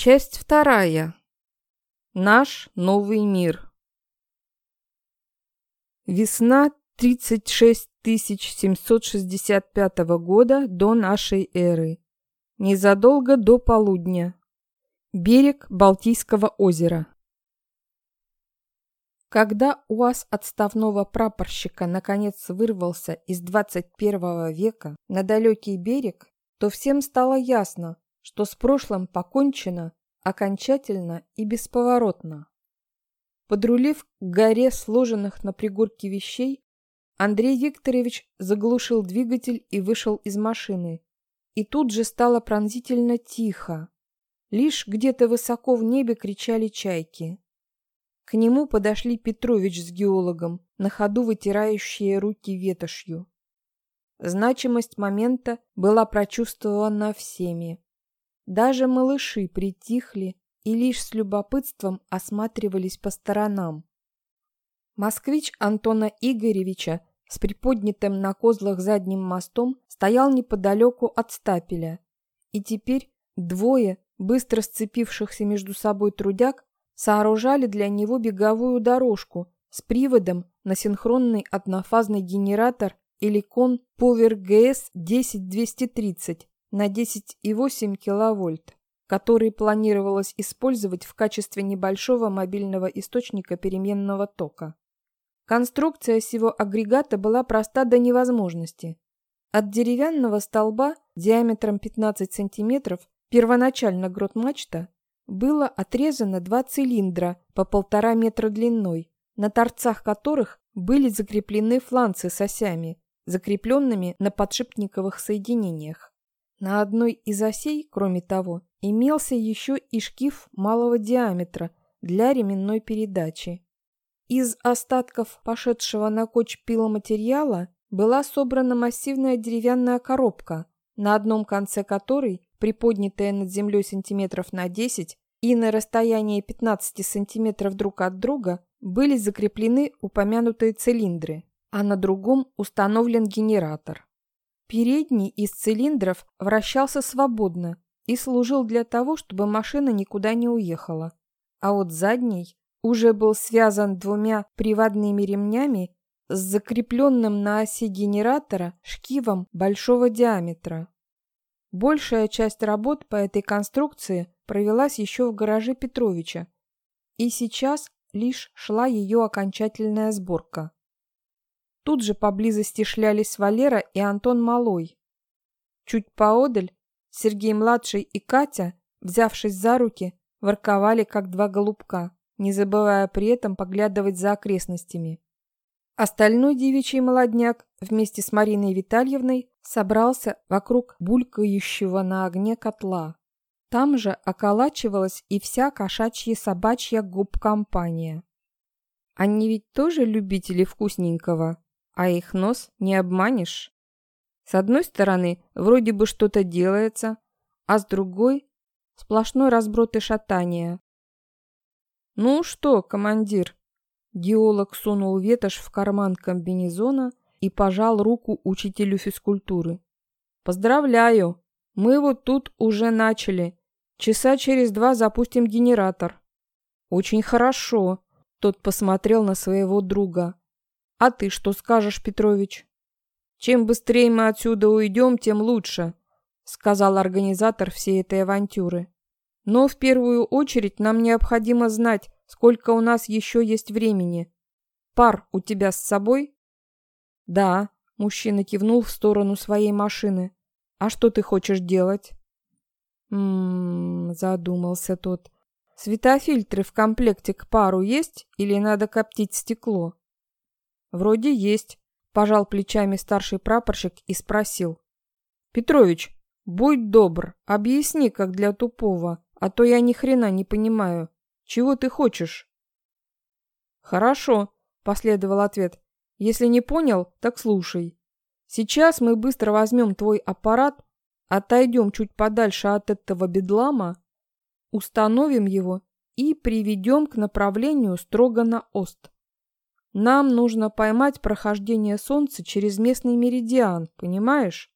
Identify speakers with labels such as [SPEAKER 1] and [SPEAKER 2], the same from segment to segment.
[SPEAKER 1] Часть вторая. Наш новый мир. Весна 36765 года до нашей эры. Незадолго до полудня. Берег Балтийского озера. Когда УАЗ отставного прапорщика наконец вырвался из 21 века на далекий берег, то всем стало ясно, что с прошлым покончено окончательно и бесповоротно. Подрулив к горе сложенных на пригорке вещей, Андрей Викторович заглушил двигатель и вышел из машины. И тут же стало пронзительно тихо. Лишь где-то высоко в небе кричали чайки. К нему подошли Петрович с геологом, на ходу вытирающие руки ветошью. Значимость момента была прочувствована всеми. Даже малыши притихли и лишь с любопытством осматривались по сторонам. Москвич Антона Игоревича с приподнятым на козлах задним мостом стоял неподалеку от стапеля. И теперь двое, быстро сцепившихся между собой трудяг, сооружали для него беговую дорожку с приводом на синхронный однофазный генератор Эликон Power GS 10230 на 10,8 кВт, который планировалось использовать в качестве небольшого мобильного источника переменного тока. Конструкция всего агрегата была проста до невозможности. От деревянного столба диаметром 15 см, первоначально грот мачта, было отрезано два цилиндра по полтора метра длиной, на торцах которых были закреплены фланцы с осями, закрепленными на подшипниковых соединениях. На одной из осей, кроме того, имелся еще и шкив малого диаметра для ременной передачи. Из остатков пошедшего на коч пиломатериала была собрана массивная деревянная коробка, на одном конце которой приподнятая над землей сантиметров на 10 и на расстоянии 15 сантиметров друг от друга были закреплены упомянутые цилиндры, а на другом установлен генератор. Передний из цилиндров вращался свободно и служил для того, чтобы машина никуда не уехала, а вот задний уже был связан двумя приводными ремнями с закрепленным на оси генератора шкивом большого диаметра. Большая часть работ по этой конструкции провелась еще в гараже Петровича, и сейчас лишь шла ее окончательная сборка. Тут же поблизости шлялись Валера и Антон Малой. Чуть поодаль Сергей-младший и Катя, взявшись за руки, ворковали, как два голубка, не забывая при этом поглядывать за окрестностями. Остальной девичий молодняк вместе с Мариной Витальевной собрался вокруг булькающего на огне котла. Там же околачивалась и вся кошачья собачья губ-компания. Они ведь тоже любители вкусненького, а их нос не обманешь. С одной стороны, вроде бы что-то делается, а с другой – сплошной разброд и шатание. «Ну что, командир?» Геолог сунул ветошь в карман комбинезона и пожал руку учителю физкультуры. «Поздравляю! Мы вот тут уже начали. Часа через два запустим генератор». «Очень хорошо», — тот посмотрел на своего друга. «А ты что скажешь, Петрович?» «Чем быстрее мы отсюда уйдем, тем лучше», — сказал организатор всей этой авантюры. «Но в первую очередь нам необходимо знать, сколько у нас еще есть времени. Пар у тебя с собой?» «Да», — мужчина кивнул в сторону своей машины. «А что ты хочешь делать?» «М-м-м», задумался тот. «Светофильтры в комплекте к пару есть или надо коптить стекло?» «Вроде есть», — пожал плечами старший прапорщик и спросил. «Петрович, будь добр, объясни, как для тупого, а то я ни хрена не понимаю. Чего ты хочешь?» «Хорошо», — последовал ответ. Если не понял, так слушай. Сейчас мы быстро возьмем твой аппарат, отойдем чуть подальше от этого бедлама, установим его и приведем к направлению строго на ост. Нам нужно поймать прохождение Солнца через местный меридиан, понимаешь?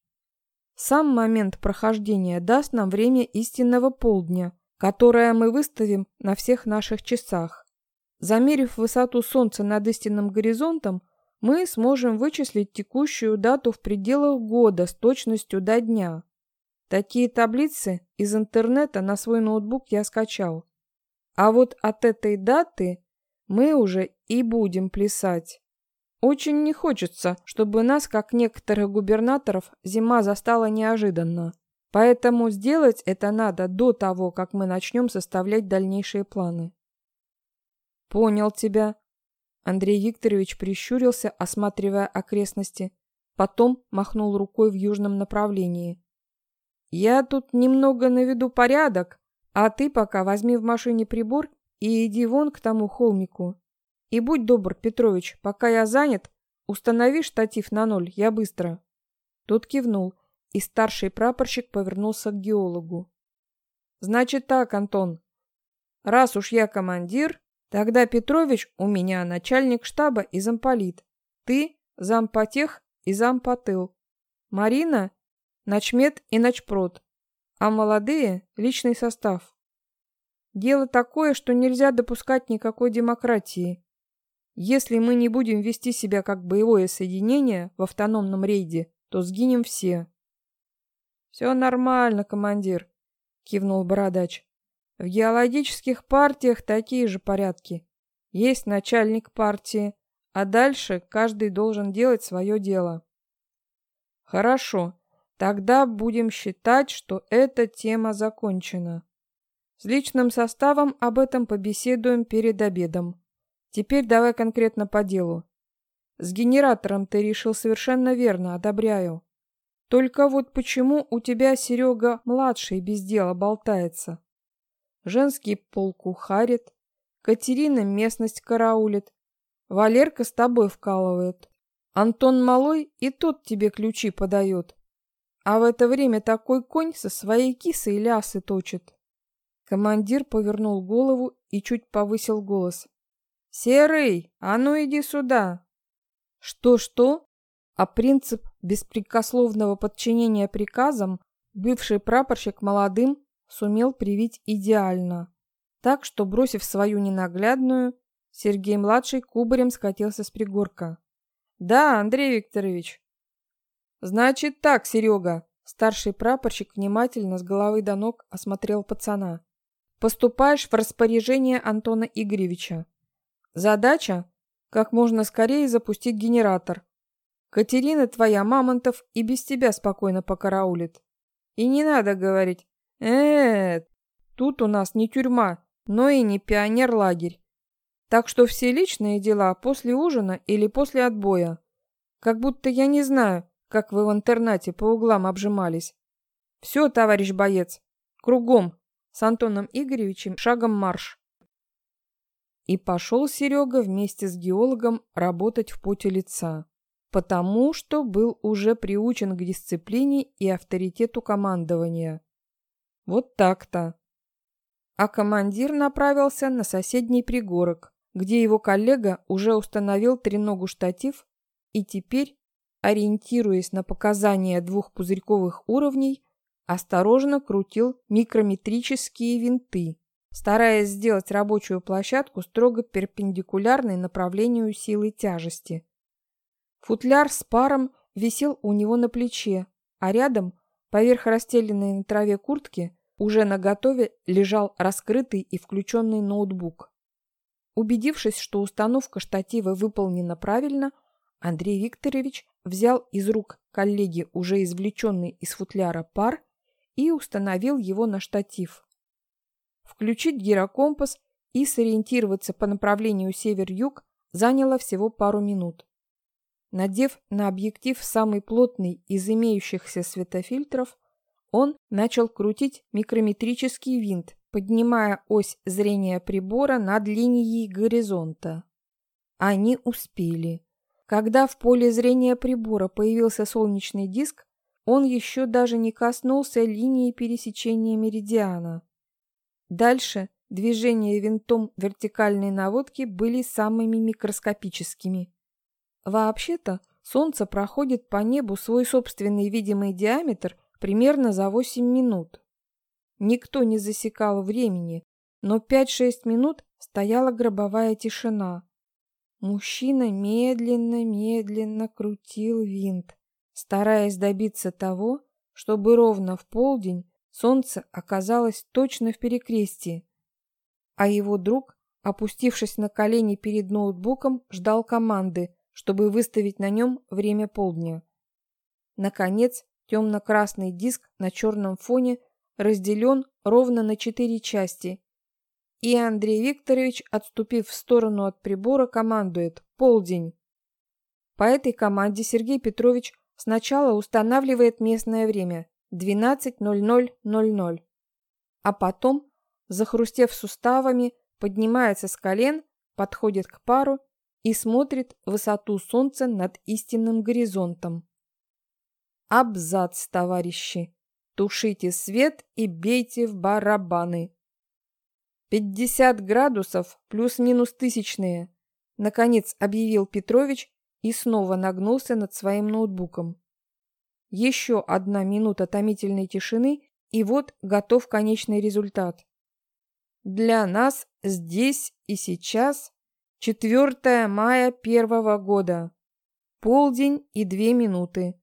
[SPEAKER 1] Сам момент прохождения даст нам время истинного полдня, которое мы выставим на всех наших часах. Замерив высоту Солнца над истинным горизонтом, мы сможем вычислить текущую дату в пределах года с точностью до дня. Такие таблицы из интернета на свой ноутбук я скачал. А вот от этой даты мы уже и будем плясать. Очень не хочется, чтобы нас, как некоторых губернаторов, зима застала неожиданно. Поэтому сделать это надо до того, как мы начнем составлять дальнейшие планы. Понял тебя. Андрей Викторович прищурился, осматривая окрестности. Потом махнул рукой в южном направлении. Я тут немного наведу порядок, а ты пока возьми в машине прибор и иди вон к тому холмику. И будь добр, Петрович, пока я занят, установи штатив на ноль, я быстро. Тот кивнул, и старший прапорщик повернулся к геологу. Значит так, Антон. Раз уж я командир, тогда Петрович у меня начальник штаба и замполит. Ты зампотех и зампотыл. Марина – начмет и начпрод. А молодые – личный состав. Дело такое, что нельзя допускать никакой демократии. Если мы не будем вести себя как боевое соединение в автономном рейде, то сгинем все. Все нормально, командир, кивнул бородач. В геологических партиях такие же порядки. Есть начальник партии, а дальше каждый должен делать свое дело. Хорошо, тогда будем считать, что эта тема закончена. С личным составом об этом побеседуем перед обедом. Теперь давай конкретно по делу. С генератором ты решил совершенно верно, одобряю. Только вот почему у тебя Серега младший без дела болтается? Женский пол кухарит, Катерина местность караулит, Валерка с тобой вкалывает, Антон Малой и тот тебе ключи подает. А в это время такой конь со своей кисой лясы точит. Командир повернул голову и чуть повысил голос. «Серый, а ну иди сюда!» Что-что? А принцип беспрекословного подчинения приказам бывший прапорщик молодым сумел привить идеально. Так что, бросив свою ненаглядную, Сергей-младший кубарем скатился с пригорка. «Да, Андрей Викторович». «Значит так, Серега», Старший прапорщик внимательно с головы до ног осмотрел пацана. «Поступаешь в распоряжение Антона Игоревича. Задача – как можно скорее запустить генератор. Катерина твоя Мамонтов и без тебя спокойно покараулит. И не надо говорить э, тут у нас не тюрьма, но и не пионер-лагерь. Так что все личные дела после ужина или после отбоя. Как будто я не знаю, как вы в интернате по углам обжимались. Все, товарищ боец, кругом, с Антоном Игоревичем шагом марш. И пошел Серега вместе с геологом работать в поте лица, потому что был уже приучен к дисциплине и авторитету командования. Вот так-то. А командир направился на соседний пригорок, где его коллега уже установил треногу штатив и теперь, ориентируясь на показания двух пузырьковых уровней, осторожно крутил микрометрические винты, стараясь сделать рабочую площадку строго перпендикулярной направлению силы тяжести. Футляр с паром висел у него на плече, а рядом, поверх расстеленной на траве куртки, уже наготове лежал раскрытый и включенный ноутбук. Убедившись, что установка штатива выполнена правильно, Андрей Викторович взял из рук коллеги уже извлеченный из футляра пар и установил его на штатив включить гирокомпас и сориентироваться по направлению север-юг заняло всего пару минут. Надев на объектив самый плотный из имеющихся светофильтров, он начал крутить микрометрический винт, поднимая ось зрения прибора над линией горизонта. Они успели. Когда в поле зрения прибора появился солнечный диск, он еще даже не коснулся линии пересечения меридиана. Дальше движения винтом вертикальной наводки были самыми микроскопическими. Вообще-то, Солнце проходит по небу свой собственный видимый диаметр примерно за 8 минут. Никто не засекал времени, но пять-шесть минут стояла гробовая тишина. Мужчина медленно-медленно крутил винт, стараясь добиться того, чтобы ровно в полдень солнце оказалось точно в перекрестии, а его друг, опустившись на колени перед ноутбуком, ждал команды, чтобы выставить на нем время полдня. Наконец, темно-красный диск на черном фоне разделен ровно на четыре части, и Андрей Викторович, отступив в сторону от прибора, командует «Полдень». По этой команде Сергей Петрович сначала устанавливает местное время 12.00.00, а потом, захрустев суставами, поднимается с колен, подходит к пару и смотрит высоту солнца над истинным горизонтом. Абзац, товарищи! Тушите свет и бейте в барабаны. «Пятьдесят градусов плюс-минус тысячные», — наконец объявил Петрович и снова нагнулся над своим ноутбуком. Еще одна минута томительной тишины, и вот готов конечный результат. Для нас здесь и сейчас 4 мая первого года. Полдень и две минуты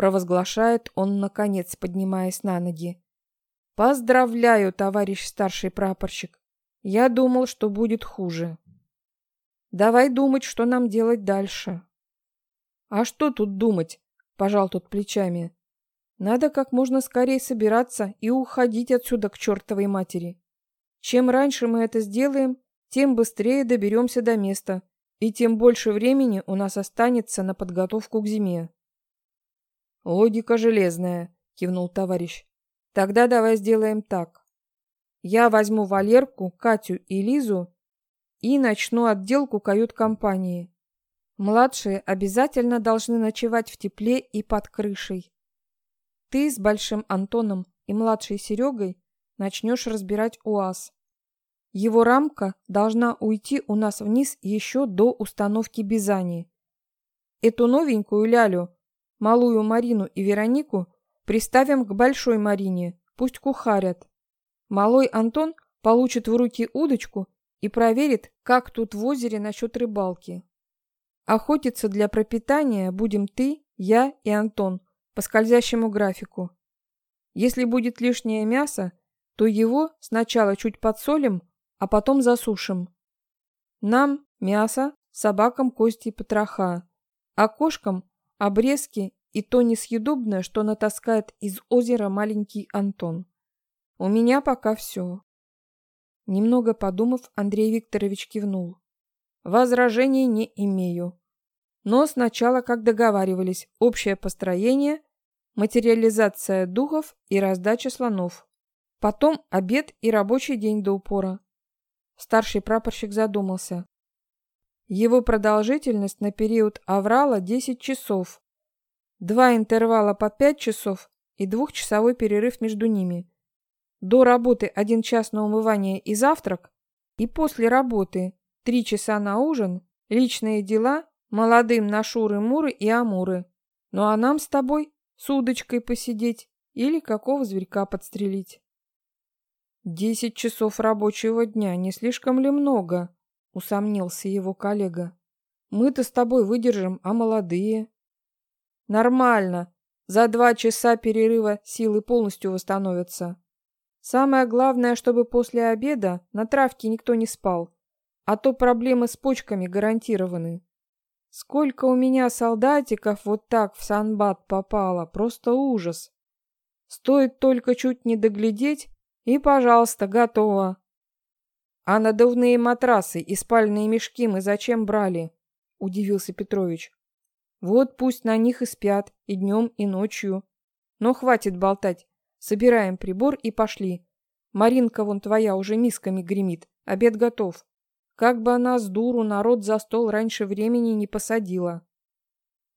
[SPEAKER 1] провозглашает он, наконец, поднимаясь на ноги. «Поздравляю, товарищ старший прапорщик. Я думал, что будет хуже. Давай думать, что нам делать дальше». «А что тут думать?» – пожал тот плечами. «Надо как можно скорее собираться и уходить отсюда к чертовой матери. Чем раньше мы это сделаем, тем быстрее доберемся до места, и тем больше времени у нас останется на подготовку к зиме». «Логика железная», — кивнул товарищ. «Тогда давай сделаем так. Я возьму Валерку, Катю и Лизу и начну отделку кают-компании. Младшие обязательно должны ночевать в тепле и под крышей. Ты с Большим Антоном и младшей Серегой начнешь разбирать УАЗ. Его рамка должна уйти у нас вниз еще до установки Бизани. Эту новенькую лялю малую Марину и Веронику приставим к большой Марине, пусть кухарят. Малой Антон получит в руки удочку и проверит, как тут в озере насчет рыбалки. Охотиться для пропитания будем ты, я и Антон по скользящему графику. Если будет лишнее мясо, то его сначала чуть подсолим, а потом засушим. Нам мясо, собакам кости и потроха, а кошкам обрезки и то несъедобное, что натаскает из озера маленький Антон. У меня пока все. Немного подумав, Андрей Викторович кивнул. Возражений не имею. Но сначала, как договаривались, общее построение, материализация духов и раздача слонов. Потом обед и рабочий день до упора. Старший прапорщик задумался. Его продолжительность на период аврала 10 часов. Два интервала по 5 часов и двухчасовой перерыв между ними. До работы один час на умывание и завтрак, и после работы три часа на ужин, личные дела, молодым на шуры-муры и амуры. Ну а нам с тобой с удочкой посидеть или какого зверька подстрелить. Десять часов рабочего дня не слишком ли много? — усомнился его коллега. «Мы-то с тобой выдержим, а молодые?» «Нормально. За два часа перерыва силы полностью восстановятся. Самое главное, чтобы после обеда на травке никто не спал, а то проблемы с почками гарантированы. Сколько у меня солдатиков вот так в санбат попало, просто ужас. Стоит только чуть не доглядеть, и, пожалуйста, готово. «А надувные матрасы и спальные мешки мы зачем брали?» – удивился Петрович. «Вот пусть на них и спят, и днем, и ночью. Но хватит болтать. Собираем прибор и пошли. Маринка вон твоя уже мисками гремит, обед готов. Как бы она с дуру народ за стол раньше времени не посадила».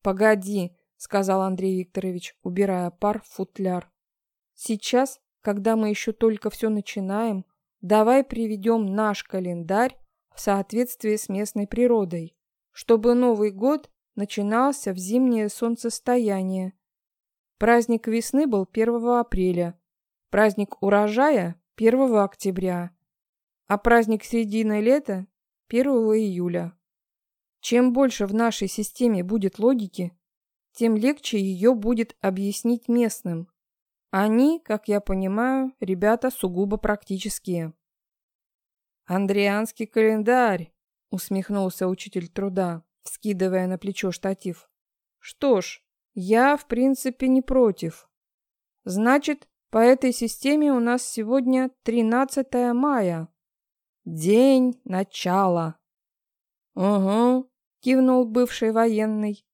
[SPEAKER 1] «Погоди», — сказал Андрей Викторович, убирая пар в футляр. «Сейчас, когда мы еще только все начинаем, Давай приведем наш календарь в соответствие с местной природой, чтобы Новый год начинался в зимнее солнцестояние. Праздник весны был 1 апреля, Праздник урожая 1 октября, а праздник середины лета 1 июля. Чем больше в нашей системе будет логики, тем легче ее будет объяснить местным. Они, как я понимаю, ребята сугубо практические. «Андрианский календарь», — усмехнулся учитель труда, вскидывая на плечо штатив. «Что ж, я, в принципе, не против. Значит, по этой системе у нас сегодня 13 мая. День начала». «Угу», — кивнул бывший военный.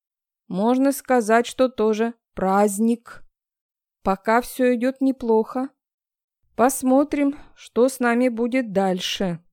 [SPEAKER 1] «Можно сказать, что тоже праздник». Пока все идет неплохо. Посмотрим, что с нами будет дальше.